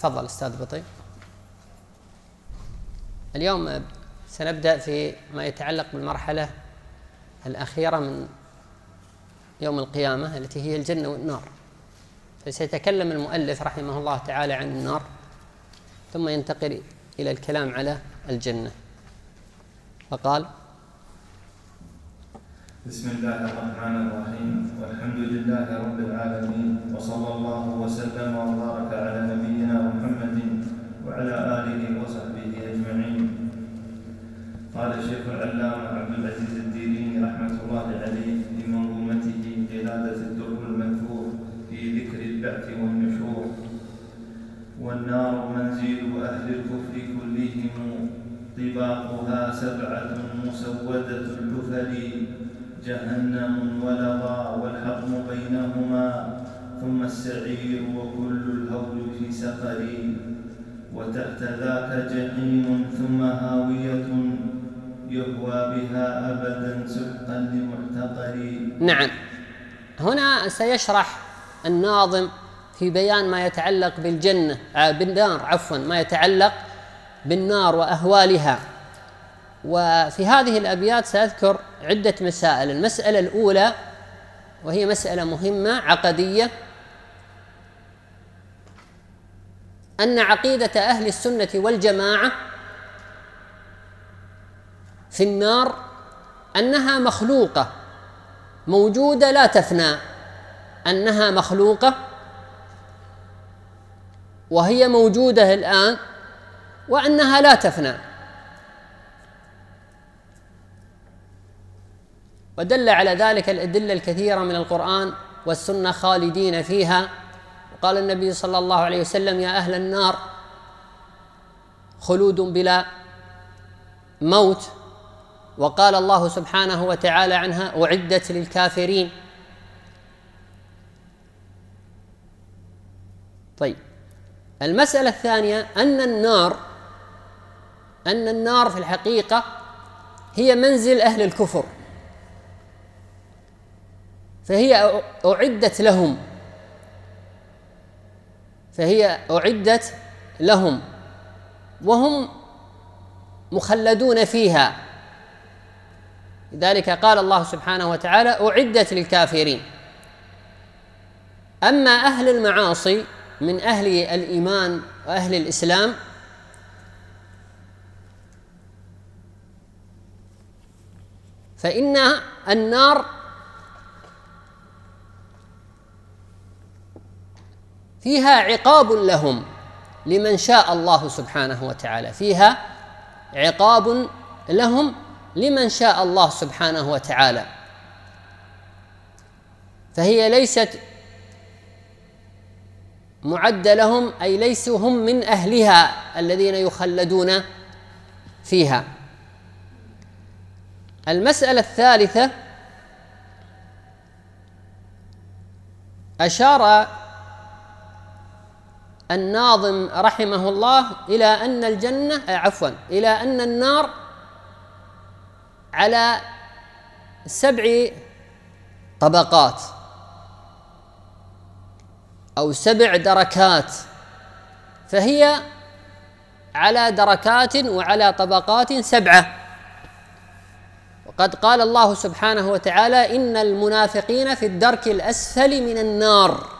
تفضل أستاذ بطيء. اليوم سنبدأ في ما يتعلق بالمرحلة الأخيرة من يوم القيامة التي هي الجنة والنار. فسيتكلم المؤلف رحمه الله تعالى عن النار ثم ينتقل إلى الكلام على الجنة. فقال بسم الله الرحمن الرحيم والحمد لله رب العالمين وصلى الله وسلم وبارك على نبينا وعلى آله وصحبه أجمعين. قال الشيخ العلامة عبد العزيز الديني رحمة الله عليه في منظومته قلادة الدر المنثور في ذكر البعث والنشور. والنار منزل أهل الكفر كلهم طباقها سبعة مسودة الحفل جهنم ولظى والحرم بينهما ثم السعير وكل الهول في سفر وتحت ذاك جحيم ثم هاوية يهوى بها أبدا سحقا لمحتقر نعم. هنا سيشرح الناظم في بيان ما يتعلق بالجنة آه، بالنار عفوا ما يتعلق بالنار وأهوالها. وفي هذه الأبيات سأذكر عدة مسائل. المسألة الأولى وهي مسألة مهمة عقدية. أن عقيدة أهل السنة والجماعة في النار أنها مخلوقة موجودة لا تفنى أنها مخلوقة وهي موجودة الآن وأنها لا تفنى. ودل على ذلك الأدلة الكثيرة من القرآن والسنة خالدين فيها. وقال النبي صلى الله عليه وسلم يا أهل النار خلود بلا موت. وقال الله سبحانه وتعالى عنها أعدت للكافرين. طيب المسألة الثانية أن النار أن النار في الحقيقة هي منزل أهل الكفر فهي أعدت لهم. فهي أعدت لهم وهم مخلدون فيها. لذلك قال الله سبحانه وتعالى أعدت للكافرين. أما أهل المعاصي من أهل الإيمان وأهل الإسلام فإن النار فيها عقاب لهم لمن شاء الله سبحانه وتعالى. فيها عقاب لهم لمن شاء الله سبحانه وتعالى. فهي ليست معدة لهم أي ليسوا هم من أهلها الذين يخلدون فيها. المسألة الثالثة أشار الناظم رحمه الله إلى أن الجنة آه، عفوا إلى أن النار على سبع طبقات أو سبع دركات فهي على دركات وعلى طبقات سبعة. وقد قال الله سبحانه وتعالى إن المنافقين في الدرك الأسفل من النار.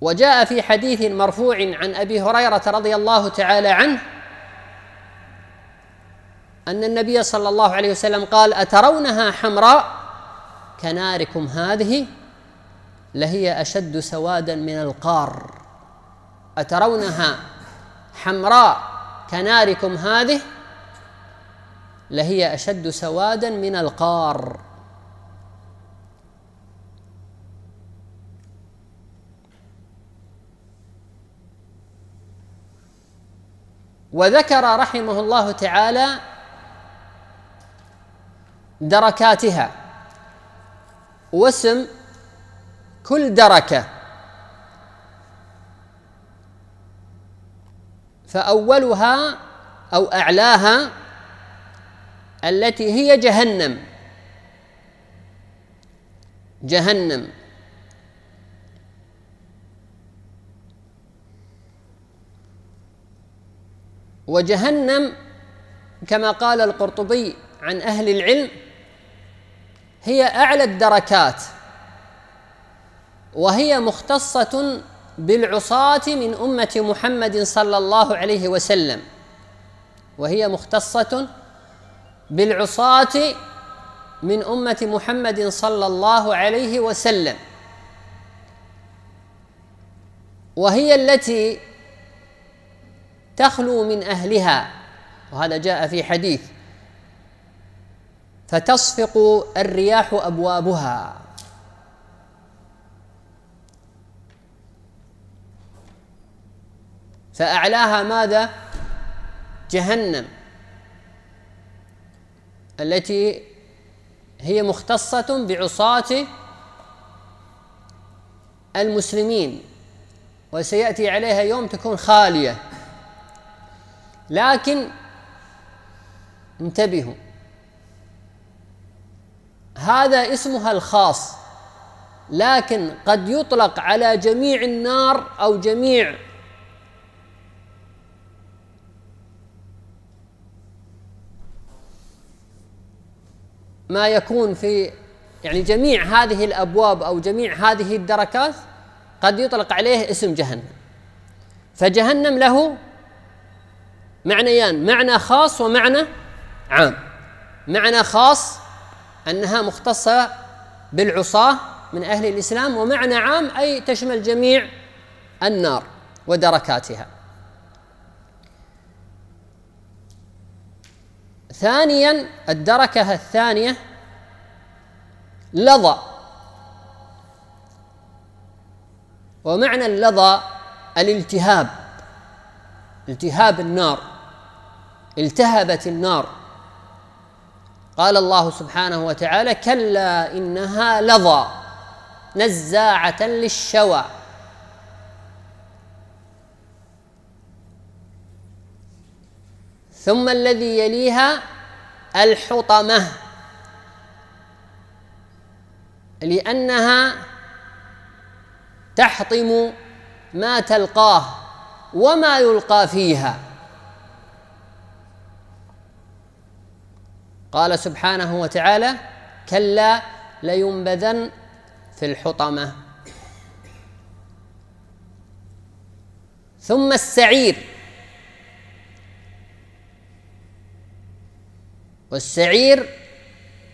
وجاء في حديث مرفوع عن أبي هريرة رضي الله تعالى عنه أن النبي صلى الله عليه وسلم قال أترونها حمراء؟ كناركم هذه لهي أشد سوادا من القار. أترونها حمراء؟ كناركم هذه لهي أشد سوادا من القار. وذكر رحمه الله تعالى دركاتها. واسم كل دركة. فأولها أو أعلاها التي هي جهنم. جهنم. وجهنم كما قال القرطبي عن أهل العلم هي أعلى الدركات وهي مختصة بالعصاة من أمة محمد صلى الله عليه وسلم وهي مختصة بالعصاة من أمة محمد صلى الله عليه وسلم وهي التي تخلو من أهلها. وهذا جاء في حديث فتصفق الرياح أبوابها. فأعلاها ماذا؟ جهنم. التي هي مختصة بعصاة المسلمين. وسيأتي عليها يوم تكون خالية. لكن انتبهوا. هذا اسمها الخاص لكن قد يطلق على جميع النار أو جميع ما يكون في يعني جميع هذه الأبواب أو جميع هذه الدركات قد يطلق عليه اسم جهنم. فجهنم له معنيان معنى خاص ومعنى عام. معنى خاص أنها مختصة بالعصاة من أهل الإسلام ومعنى عام أي تشمل جميع النار ودركاتها. ثانيا الدركة الثانية لظى. ومعنى اللظى الالتهاب التهاب النار. التهبت النار. قال الله سبحانه وتعالى كلا إنها لظى نزاعة للشوى. ثم الذي يليها الحطمة. لأنها تحطم ما تلقاه وما يلقى فيها. قال سبحانه وتعالى كلا لينبذن في الحطمة. ثم السعير. والسعير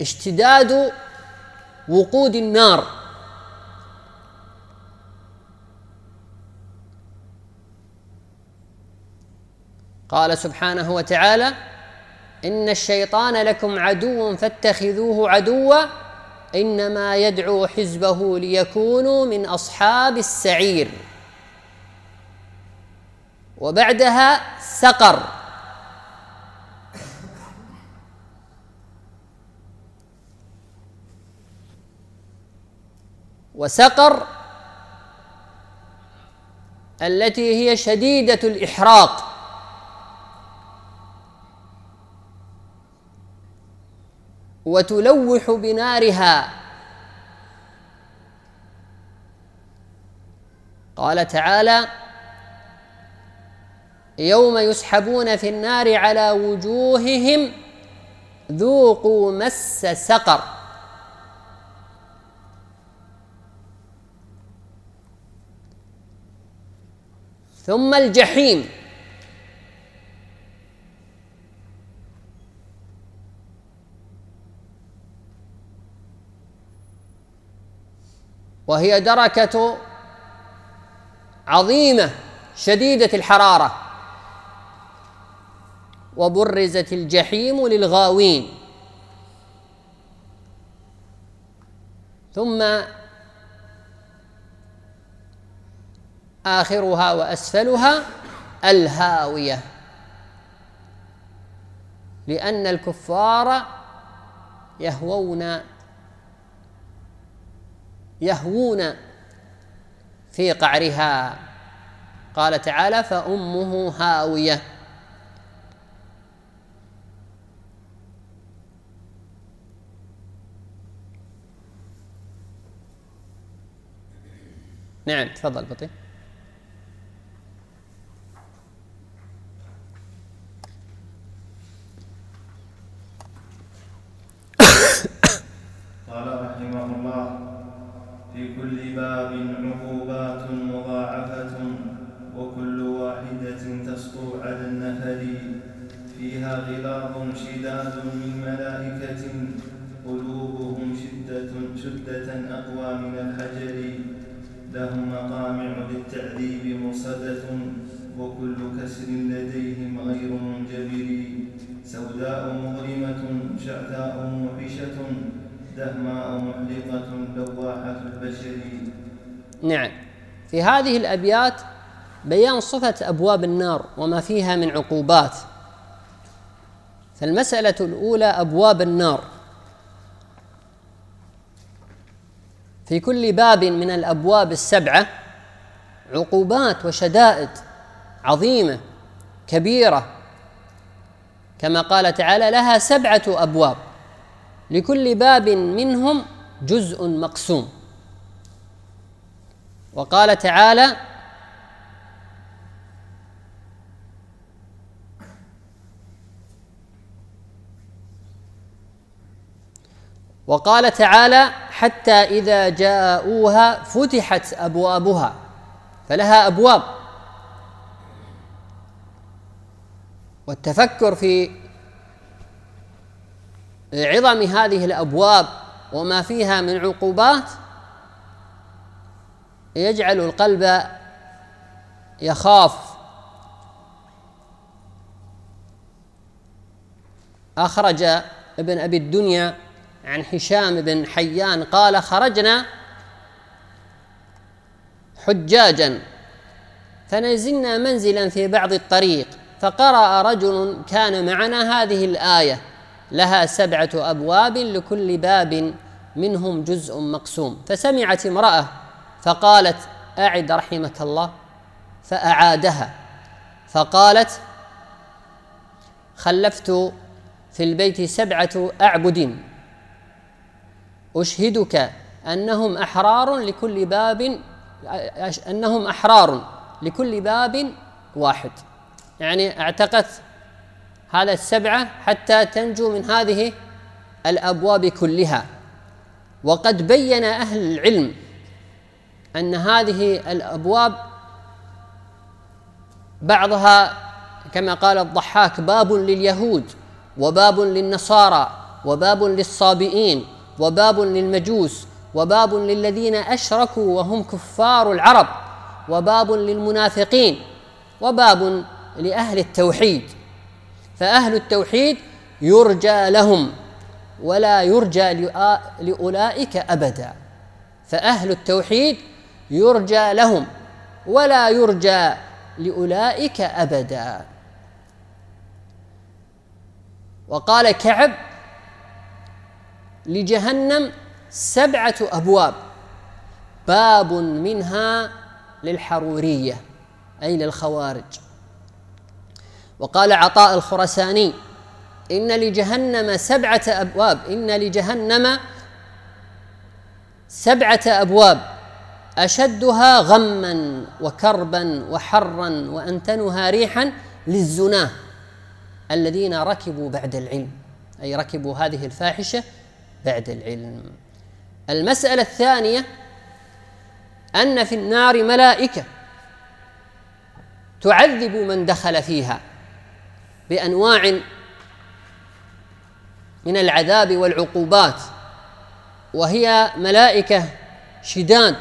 اشتداد وقود النار. قال سبحانه وتعالى إن الشيطان لكم عدو فاتخذوه عدوا إنما يدعو حزبه ليكونوا من أصحاب السعير. وبعدها سقر. وسقر التي هي شديدة الإحراق. وتلوح بنارها. قال تعالى يوم يسحبون في النار على وجوههم ذوقوا مس سقر. ثم الجحيم. وهي دركة عظيمة شديدة الحرارة. وبرزت الجحيم للغاوين. ثم آخرها وأسفلها الهاوية. لأن الكفار يهوون يهوون في قعرها. قال تعالى فأمه هاوية. نعم تفضل بطيء. قال رحمه الله في كل باب عقوبات مضاعفة وكل واحدة تسطو على النفر فيها غلاظ شداد من ملائكة قلوبهم شدة شدة أقوى من الحجر. لهم مقامع للتعذيب مرصدة وكل كسر لديهم نعم. في هذه الأبيات بيان صفة أبواب النار وما فيها من عقوبات. فالمسألة الأولى أبواب النار. في كل باب من الأبواب السبعة عقوبات وشدائد عظيمة كبيرة. كما قال تعالى لها سبعة أبواب. لكل باب منهم جزء مقسوم. وقال تعالى وقال تعالى حتى إذا جاءوها فتحت أبوابها فلها أبواب. والتفكر في عظم هذه الأبواب وما فيها من عقوبات يجعل القلب يخاف. أخرج ابن أبي الدنيا عن هشام بن حيان قال خرجنا حجاجا فنزلنا منزلا في بعض الطريق فقرأ رجل كان معنا هذه الآية لها سبعة أبواب لكل باب منهم جزء مقسوم فسمعت امرأة فقالت أعد رحمك الله فأعادها. فقالت خلفت في البيت سبعة أعبد. أشهدك أنهم أحرار لكل باب أنهم أحرار لكل باب واحد. يعني اعتقت هذا السبعة حتى تنجو من هذه الأبواب كلها. وقد بين أهل العلم أن هذه الأبواب بعضها كما قال الضحاك باب لليهود وباب للنصارى وباب للصابئين وباب للمجوس وباب للذين أشركوا وهم كفار العرب وباب للمنافقين وباب لأهل التوحيد فأهل التوحيد يرجى لهم ولا يرجى لأولئك أبدا فأهل التوحيد يرجى لهم ولا يرجى لأولئك أبدا. وقال كعب لجهنم سبعة أبواب باب منها للحرورية أي للخوارج. وقال عطاء الخرساني إن لجهنم سبعة أبواب إن لجهنم سبعة أبواب. أشدها غما وكربا وحرا وأنتنها ريحا للزناه الذين ركبوا بعد العلم أي ركبوا هذه الفاحشة بعد العلم. المسألة الثانية أن في النار ملائكة تعذب من دخل فيها بأنواع من العذاب والعقوبات وهي ملائكة شداد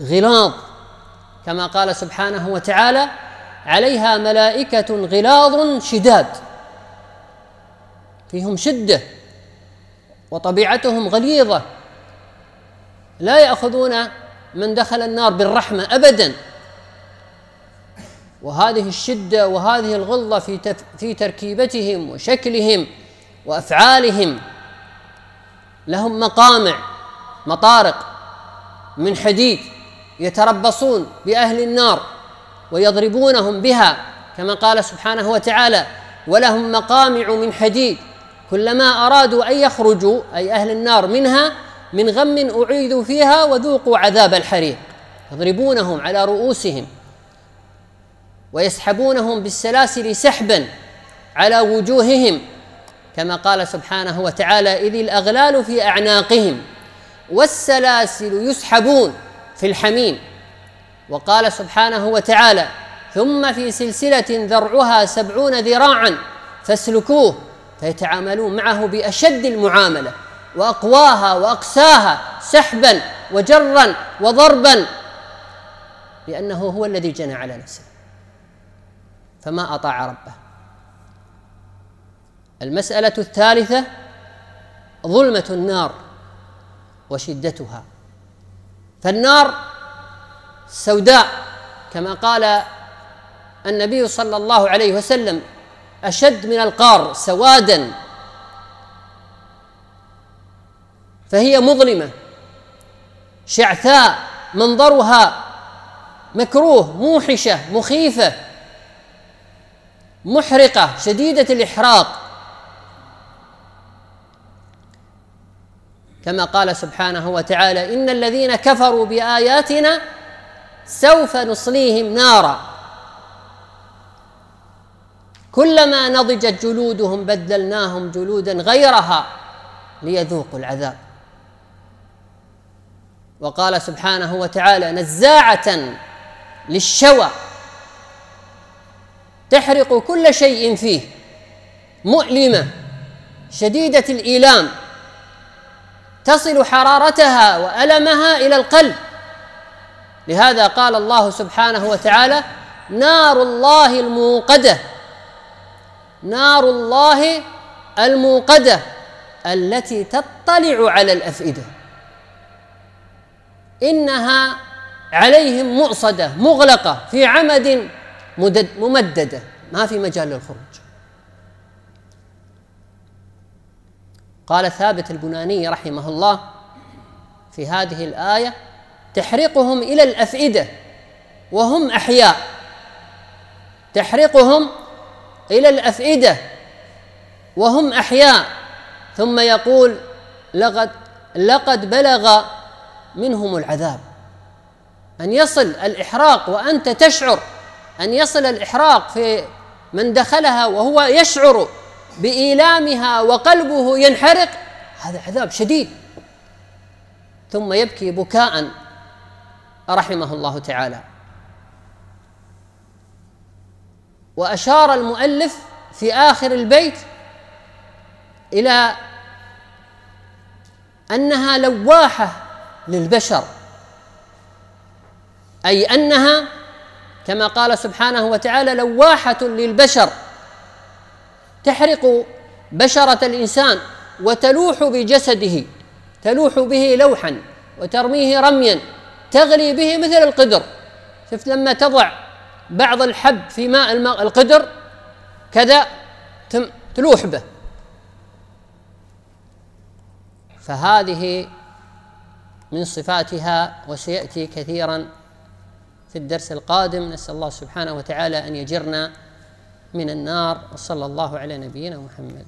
غلاظ. كما قال سبحانه وتعالى عليها ملائكة غلاظ شداد فيهم شدة وطبيعتهم غليظة لا يأخذون من دخل النار بالرحمة ابدا. وهذه الشدة وهذه الغلظة في في تركيبتهم وشكلهم وأفعالهم لهم مقامع مطارق من حديد. يتربصون بأهل النار ويضربونهم بها كما قال سبحانه وتعالى ولهم مقامع من حديد كلما أرادوا أن يخرجوا أي أهل النار منها من غم أعيدوا فيها وذوقوا عذاب الحريق. يضربونهم على رؤوسهم ويسحبونهم بالسلاسل سحبا على وجوههم كما قال سبحانه وتعالى إذ الأغلال في أعناقهم والسلاسل يسحبون. في الحميم. وقال سبحانه وتعالى ثم في سلسلة ذرعها سبعون ذراعا فاسلكوه فيتعاملون معه بأشد المعاملة وأقواها وأقساها سحبا وجرا وضربا لأنه هو الذي جنى على نفسه. فما أطاع ربه. المسألة الثالثة ظلمة النار وشدتها. فالنار سوداء كما قال النبي صلى الله عليه وسلم أشد من القار سوادا. فهي مظلمة شعثاء منظرها مكروه موحشة مخيفة محرقة شديدة الإحراق. كما قال سبحانه وتعالى إن الذين كفروا بآياتنا سوف نصليهم نارا. كلما نضجت جلودهم بدلناهم جلودا غيرها ليذوقوا العذاب. وقال سبحانه وتعالى نزاعة للشوى تحرق كل شيء فيه مؤلمة شديدة الإيلام. تصل حرارتها وألمها إلى القلب. لهذا قال الله سبحانه وتعالى نار الله الموقدة. نار الله الموقدة التي تطلع على الأفئدة. إنها عليهم مؤصدة مغلقة في عمد ممددة ما في مجال للخروج. قال ثابت البناني رحمه الله في هذه الآية تحرقهم إلى الأفئدة وهم أحياء. تحرقهم إلى الأفئدة وهم أحياء. ثم يقول لقد لقد بلغ منهم العذاب. أن يصل الإحراق وأنت تشعر أن يصل الإحراق في من دخلها وهو يشعر بإيلامها وقلبه ينحرق. هذا عذاب شديد. ثم يبكي بكاء. رحمه الله تعالى. وأشار المؤلف في آخر البيت إلى أنها لواحة للبشر. أي أنها كما قال سبحانه وتعالى لواحة للبشر. تحرق بشرة الإنسان وتلوح بجسده تلوح به لوحا وترميه رميا تغلي به مثل القدر. شفت لما تضع بعض الحب في ماء القدر كذا تلوح به. فهذه من صفاتها وسيأتي كثيرا في الدرس القادم. نسأل الله سبحانه وتعالى أن يجرنا من النار وصلى الله على نبينا محمد.